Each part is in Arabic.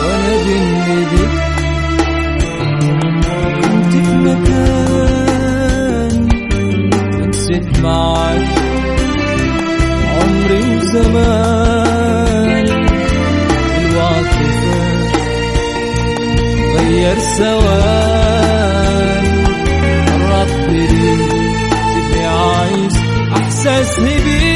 وأنا بالنبي كنت في مكان امسك معاك عمري وزمان الوقت. فات غير سواد قربت لي تبقى عايز احساس بيه.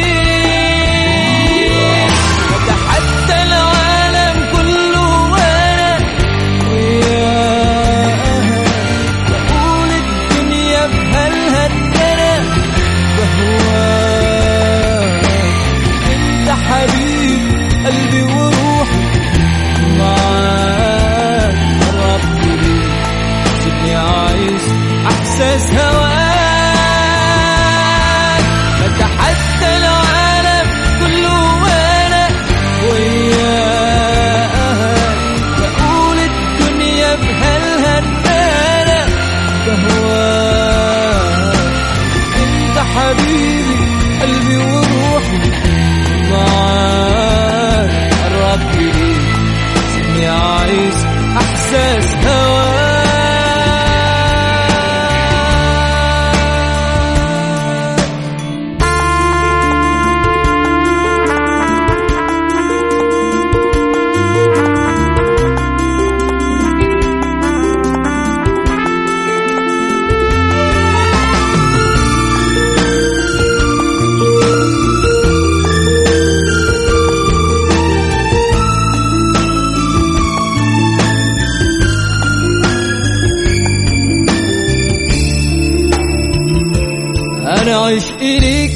أنا عشق ليك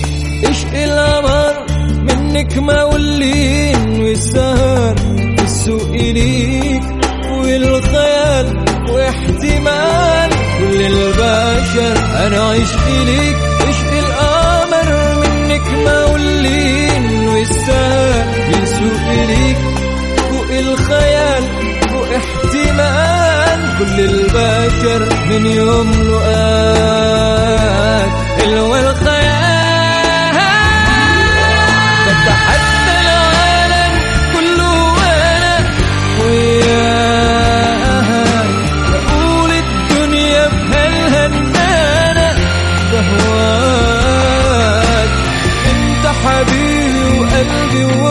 عشق القمر منك والليل والسهر السوق ليك والخيال واحتمال. كل البشر أنا عشق ليك عشق القمر منك والليل والسهر. السوق ليك فوق الخيال واحتمال. كل البشر من يوم لقاه everyone.